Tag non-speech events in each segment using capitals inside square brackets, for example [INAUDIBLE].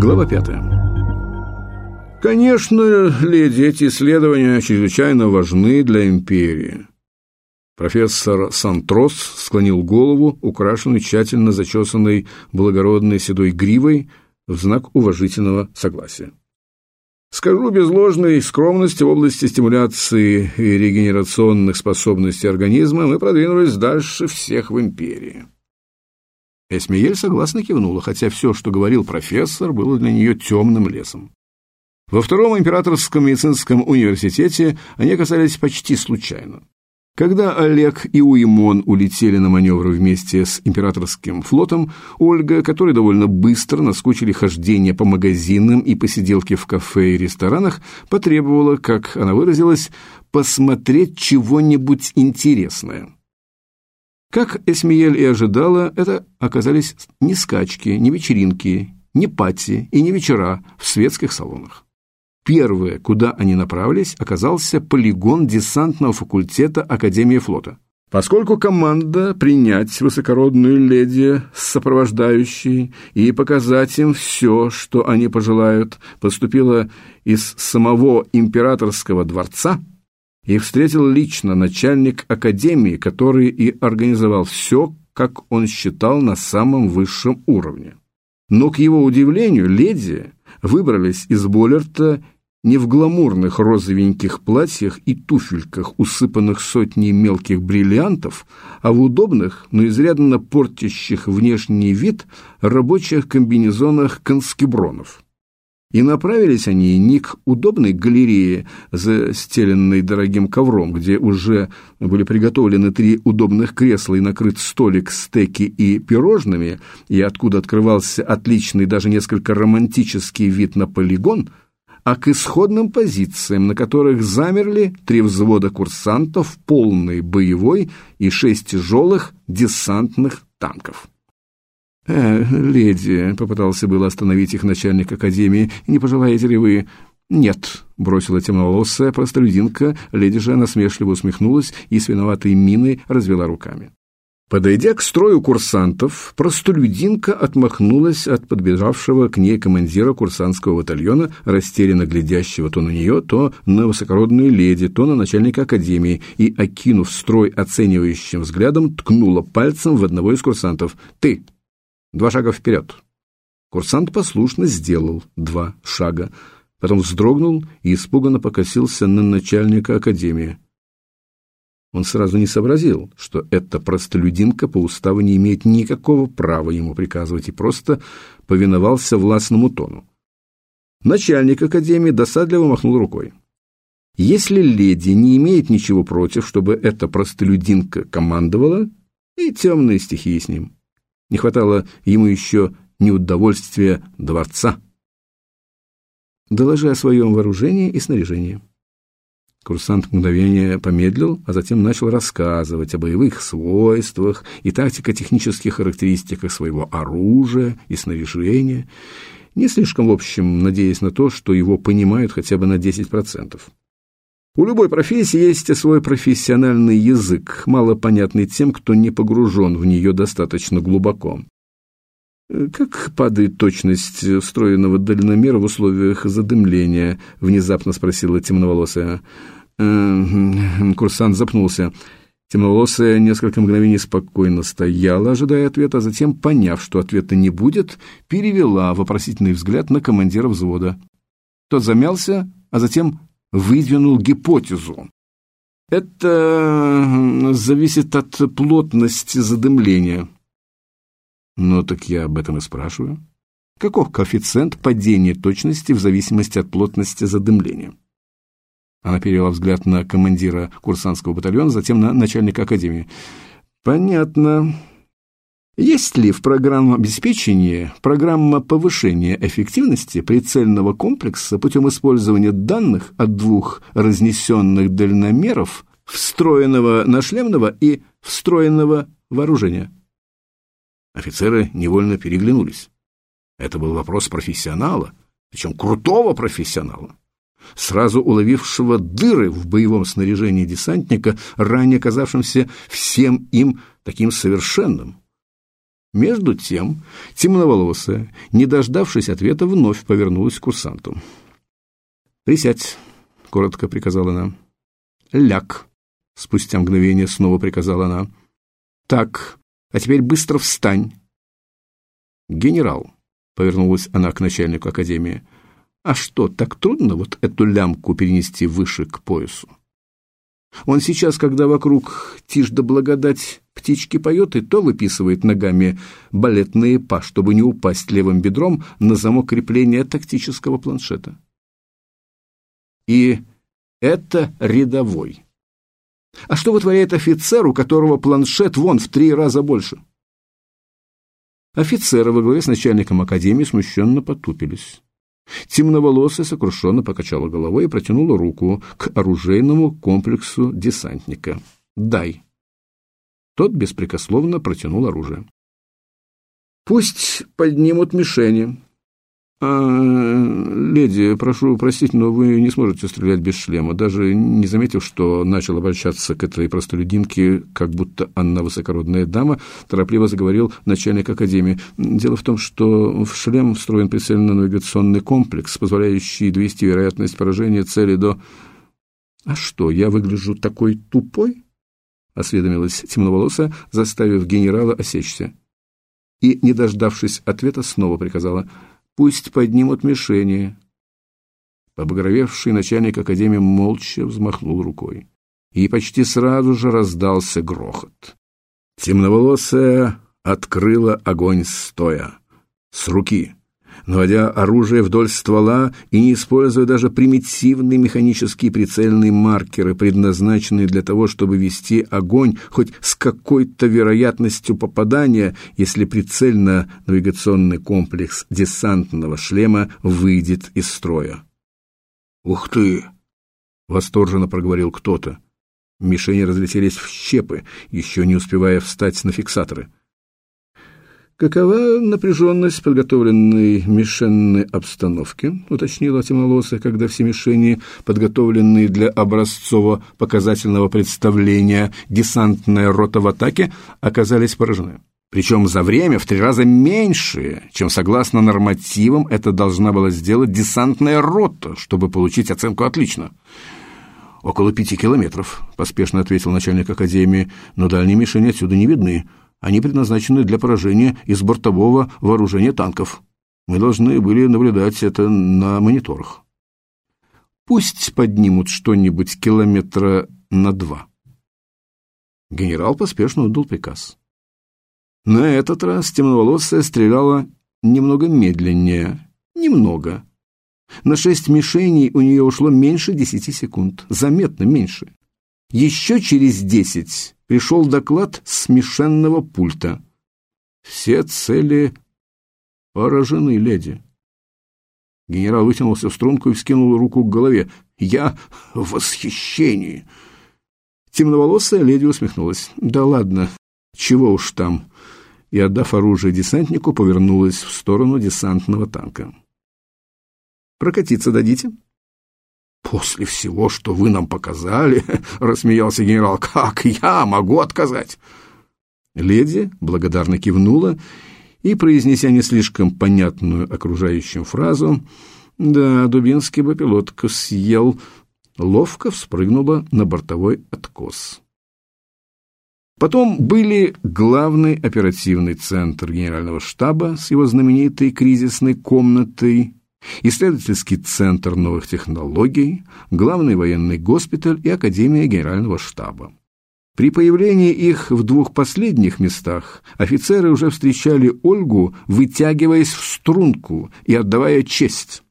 Глава пятая. Конечно, леди, эти исследования чрезвычайно важны для империи. Профессор Сантрос склонил голову, украшенную тщательно зачесанной благородной седой гривой, в знак уважительного согласия. Скажу без ложной скромности в области стимуляции и регенерационных способностей организма мы продвинулись дальше всех в империи. Эсмиель согласно кивнула, хотя все, что говорил профессор, было для нее темным лесом. Во Втором императорском медицинском университете они оказались почти случайно. Когда Олег и Уимон улетели на маневр вместе с императорским флотом, Ольга, которой довольно быстро наскучили хождения по магазинам и посиделки в кафе и ресторанах, потребовала, как она выразилась, посмотреть чего-нибудь интересное. Как Эсмиель и ожидала, это оказались не скачки, не вечеринки, не пати и не вечера в светских салонах. Первое, куда они направились, оказался полигон десантного факультета Академии флота. Поскольку команда принять высокородную леди с сопровождающей и показать им все, что они пожелают, поступила из самого императорского дворца, их встретил лично начальник академии, который и организовал все, как он считал, на самом высшем уровне. Но, к его удивлению, леди выбрались из Боллерта не в гламурных розовеньких платьях и туфельках, усыпанных сотней мелких бриллиантов, а в удобных, но изрядно портящих внешний вид рабочих комбинезонах конскебронов. И направились они не к удобной галерее, застеленной дорогим ковром, где уже были приготовлены три удобных кресла и накрыт столик с и пирожными, и откуда открывался отличный, даже несколько романтический вид на полигон – а к исходным позициям, на которых замерли три взвода курсантов полной боевой и шесть тяжелых десантных танков. «Э, леди», — попытался было остановить их начальник академии, — «не пожелаете ли вы...» «Нет», — бросила темноволосая простолюдинка, леди же насмешливо усмехнулась и с виноватой миной развела руками. Подойдя к строю курсантов, простолюдинка отмахнулась от подбежавшего к ней командира курсантского батальона, растерянно глядящего то на нее, то на высокородную леди, то на начальника академии, и, окинув строй оценивающим взглядом, ткнула пальцем в одного из курсантов. «Ты! Два шага вперед!» Курсант послушно сделал два шага, потом вздрогнул и испуганно покосился на начальника академии. Он сразу не сообразил, что эта простолюдинка по уставу не имеет никакого права ему приказывать и просто повиновался властному тону. Начальник академии досадливо махнул рукой. Если леди не имеет ничего против, чтобы эта простолюдинка командовала, и темные стихии с ним. Не хватало ему еще неудовольствия дворца. Доложи о своем вооружении и снаряжении. Курсант мгновение помедлил, а затем начал рассказывать о боевых свойствах и тактико-технических характеристиках своего оружия и снаряжения, не слишком в общем надеясь на то, что его понимают хотя бы на 10%. У любой профессии есть свой профессиональный язык, мало понятный тем, кто не погружен в нее достаточно глубоко. «Как падает точность встроенного дальномера в условиях задымления?» — внезапно спросила темноволосая. Э, курсант запнулся. Темноволосая несколько мгновений спокойно стояла, ожидая ответа, а затем, поняв, что ответа не будет, перевела вопросительный взгляд на командира взвода. Тот замялся, а затем выдвинул гипотезу. «Это зависит от плотности задымления». Ну, так я об этом и спрашиваю. Каков коэффициент падения точности в зависимости от плотности задымления? Она перевела взгляд на командира курсантского батальона, затем на начальника академии. Понятно. Есть ли в программном обеспечении программа повышения эффективности прицельного комплекса путем использования данных от двух разнесенных дальномеров, встроенного нашлемного и встроенного вооружения? Офицеры невольно переглянулись. Это был вопрос профессионала, причем крутого профессионала, сразу уловившего дыры в боевом снаряжении десантника, ранее казавшимся всем им таким совершенным. Между тем, темноволосая, не дождавшись ответа, вновь повернулась к курсанту. «Присядь», — коротко приказала она. «Ляг», — спустя мгновение снова приказала она. «Так, а теперь быстро встань». «Генерал», — повернулась она к начальнику академии, — «а что, так трудно вот эту лямку перенести выше к поясу?» Он сейчас, когда вокруг тишь да благодать птички поет, и то выписывает ногами балетные па, чтобы не упасть левым бедром на замок крепления тактического планшета. И это рядовой. А что вытворяет офицер, у которого планшет вон в три раза больше? Офицеры во главе с начальником академии смущенно потупились. Темноволосая сокрушенно покачала головой и протянула руку к оружейному комплексу десантника. «Дай». Тот беспрекословно протянул оружие. «Пусть поднимут мишени», «Леди, прошу простить, но вы не сможете стрелять без шлема, даже не заметив, что начал обращаться к этой простолюдинке, как будто она высокородная дама», торопливо заговорил начальник академии. «Дело в том, что в шлем встроен прицельно-навигационный комплекс, позволяющий довести вероятность поражения цели до...» «А что, я выгляжу такой тупой?» — осведомилась темноволосая, заставив генерала осечься. И, не дождавшись ответа, снова приказала — Пусть поднимут мишени. Побагровевший начальник академии молча взмахнул рукой. И почти сразу же раздался грохот. Темноволосая открыла огонь стоя, с руки наводя оружие вдоль ствола и не используя даже примитивные механические прицельные маркеры, предназначенные для того, чтобы вести огонь хоть с какой-то вероятностью попадания, если прицельно-навигационный комплекс десантного шлема выйдет из строя. «Ух ты!» — восторженно проговорил кто-то. Мишени разлетелись в щепы, еще не успевая встать на фиксаторы — «Какова напряженность подготовленной мишенной обстановки?» — уточнила темнолосая, когда все мишени, подготовленные для образцово-показательного представления десантная рота в атаке, оказались поражены. Причем за время в три раза меньше, чем согласно нормативам это должна была сделать десантная рота, чтобы получить оценку «отлично». «Около пяти километров», — поспешно ответил начальник академии, «но дальние мишени отсюда не видны». Они предназначены для поражения из бортового вооружения танков. Мы должны были наблюдать это на мониторах. Пусть поднимут что-нибудь километра на два. Генерал поспешно отдал приказ. На этот раз темноволосая стреляла немного медленнее. Немного. На шесть мишеней у нее ушло меньше десяти секунд. Заметно меньше. Еще через десять пришел доклад смешенного пульта. Все цели поражены, леди. Генерал вытянулся в струнку и вскинул руку к голове. «Я в восхищении!» Темноволосая леди усмехнулась. «Да ладно, чего уж там!» И, отдав оружие десантнику, повернулась в сторону десантного танка. «Прокатиться дадите?» «После всего, что вы нам показали, — рассмеялся генерал, — как я могу отказать?» Леди благодарно кивнула и, произнеся не слишком понятную окружающим фразу, «Да, Дубинский бы пилотку съел», ловко вспрыгнула на бортовой откос. Потом были главный оперативный центр генерального штаба с его знаменитой кризисной комнатой исследовательский центр новых технологий, главный военный госпиталь и Академия Генерального штаба. При появлении их в двух последних местах офицеры уже встречали Ольгу, вытягиваясь в струнку и отдавая честь.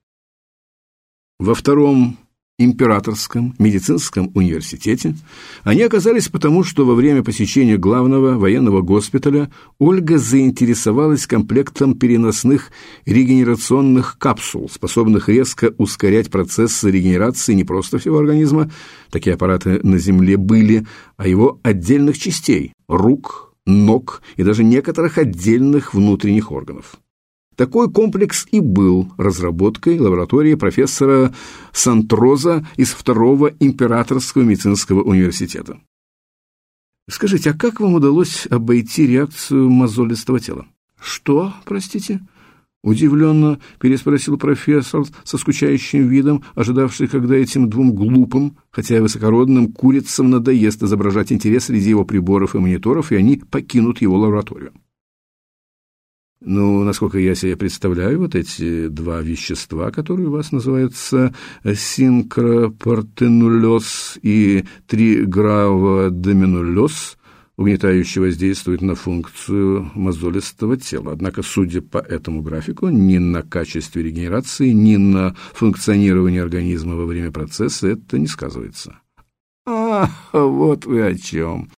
Во втором Императорском медицинском университете они оказались потому, что во время посещения главного военного госпиталя Ольга заинтересовалась комплектом переносных регенерационных капсул, способных резко ускорять процессы регенерации не просто всего организма, такие аппараты на Земле были, а его отдельных частей – рук, ног и даже некоторых отдельных внутренних органов. Такой комплекс и был разработкой лаборатории профессора Сантроза из Второго императорского медицинского университета. Скажите, а как вам удалось обойти реакцию мозолистого тела? Что, простите? Удивленно переспросил профессор со скучающим видом, ожидавший, когда этим двум глупым, хотя и высокородным курицам надоест изображать интерес среди его приборов и мониторов, и они покинут его лабораторию. Ну, насколько я себе представляю, вот эти два вещества, которые у вас называются синкропортенулез и триграводоминулез, угнетающе воздействуют на функцию мозолистого тела. Однако, судя по этому графику, ни на качестве регенерации, ни на функционировании организма во время процесса это не сказывается. «А, вот вы о чем!»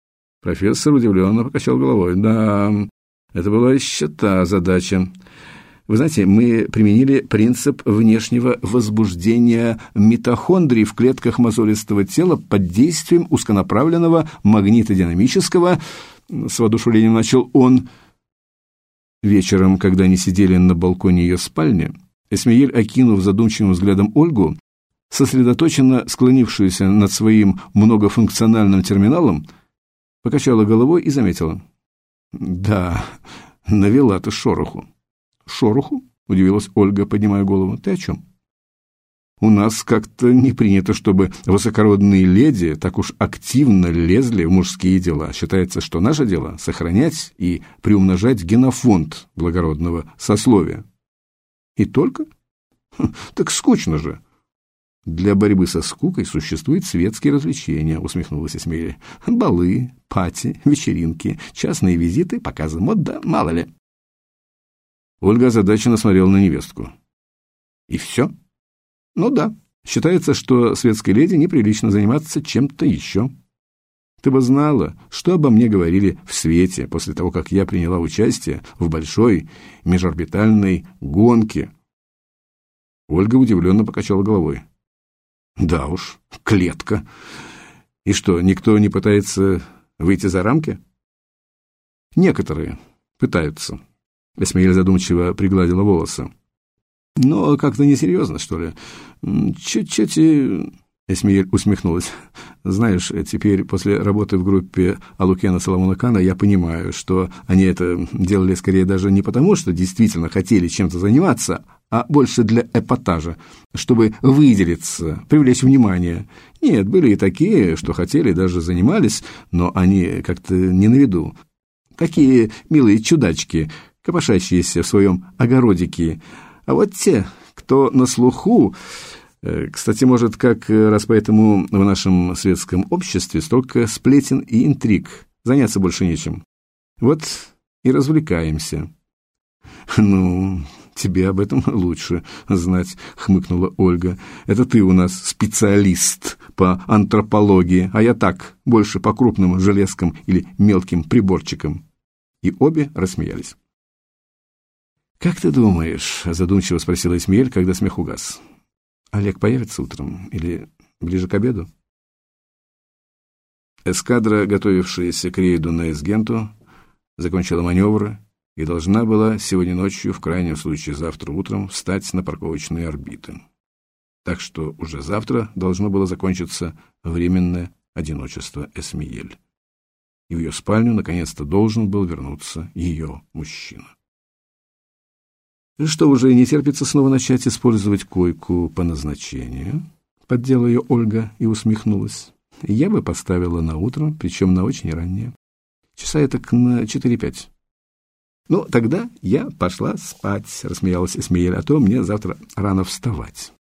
Профессор удивленно покачал головой. «Да, это была еще та задача. Вы знаете, мы применили принцип внешнего возбуждения митохондрий в клетках мозолистого тела под действием узконаправленного магнитодинамического, с воодушевлением начал он, вечером, когда они сидели на балконе ее спальни, Эсмеель, окинув задумчивым взглядом Ольгу, сосредоточенно склонившуюся над своим многофункциональным терминалом, покачала головой и заметила. «Да, навела ты шороху». «Шороху?» — удивилась Ольга, поднимая голову. «Ты о чем?» «У нас как-то не принято, чтобы высокородные леди так уж активно лезли в мужские дела. Считается, что наше дело — сохранять и приумножать генофонд благородного сословия». «И только? Хм, так скучно же!» «Для борьбы со скукой существуют светские развлечения», — усмехнулась Эсмея. «Балы, пати, вечеринки, частные визиты, показы мод, да мало ли». Ольга озадаченно смотрела на невестку. «И все?» «Ну да. Считается, что светской леди неприлично заниматься чем-то еще». «Ты бы знала, что обо мне говорили в свете после того, как я приняла участие в большой межорбитальной гонке». Ольга удивленно покачала головой. «Да уж, клетка. И что, никто не пытается выйти за рамки?» «Некоторые пытаются». Эсмеель задумчиво пригладила волосы. «Но как-то несерьезно, что ли. Чуть-чуть и...» Эсмеель усмехнулась. «Знаешь, теперь после работы в группе Алукена Соломона Кана я понимаю, что они это делали скорее даже не потому, что действительно хотели чем-то заниматься, а больше для эпатажа, чтобы выделиться, привлечь внимание. Нет, были и такие, что хотели, даже занимались, но они как-то не на виду. Такие милые чудачки, копошащиеся в своем огородике. А вот те, кто на слуху, э, кстати, может, как раз поэтому в нашем светском обществе столько сплетен и интриг, заняться больше нечем. Вот и развлекаемся. [LAUGHS] Ну, тебе об этом [LAUGHS] лучше знать, хмыкнула Ольга. Это ты у нас специалист по антропологии, а я так, больше по крупным железкам или мелким приборчикам. И обе рассмеялись. «Как ты думаешь?» – задумчиво спросила Эсмиэль, когда смех угас. «Олег появится утром или ближе к обеду?» Эскадра, готовившаяся к рейду на Эсгенту, закончила маневры и должна была сегодня ночью, в крайнем случае завтра утром, встать на парковочные орбиты. Так что уже завтра должно было закончиться временное одиночество Эсмиель. И в ее спальню наконец-то должен был вернуться ее мужчина. Что, уже не терпится снова начать использовать койку по назначению? Поддела ее Ольга и усмехнулась. Я бы поставила на утро, причем на очень раннее. Часа это к на четыре-пять. Ну, тогда я пошла спать, рассмеялась Эсмеель, а то мне завтра рано вставать.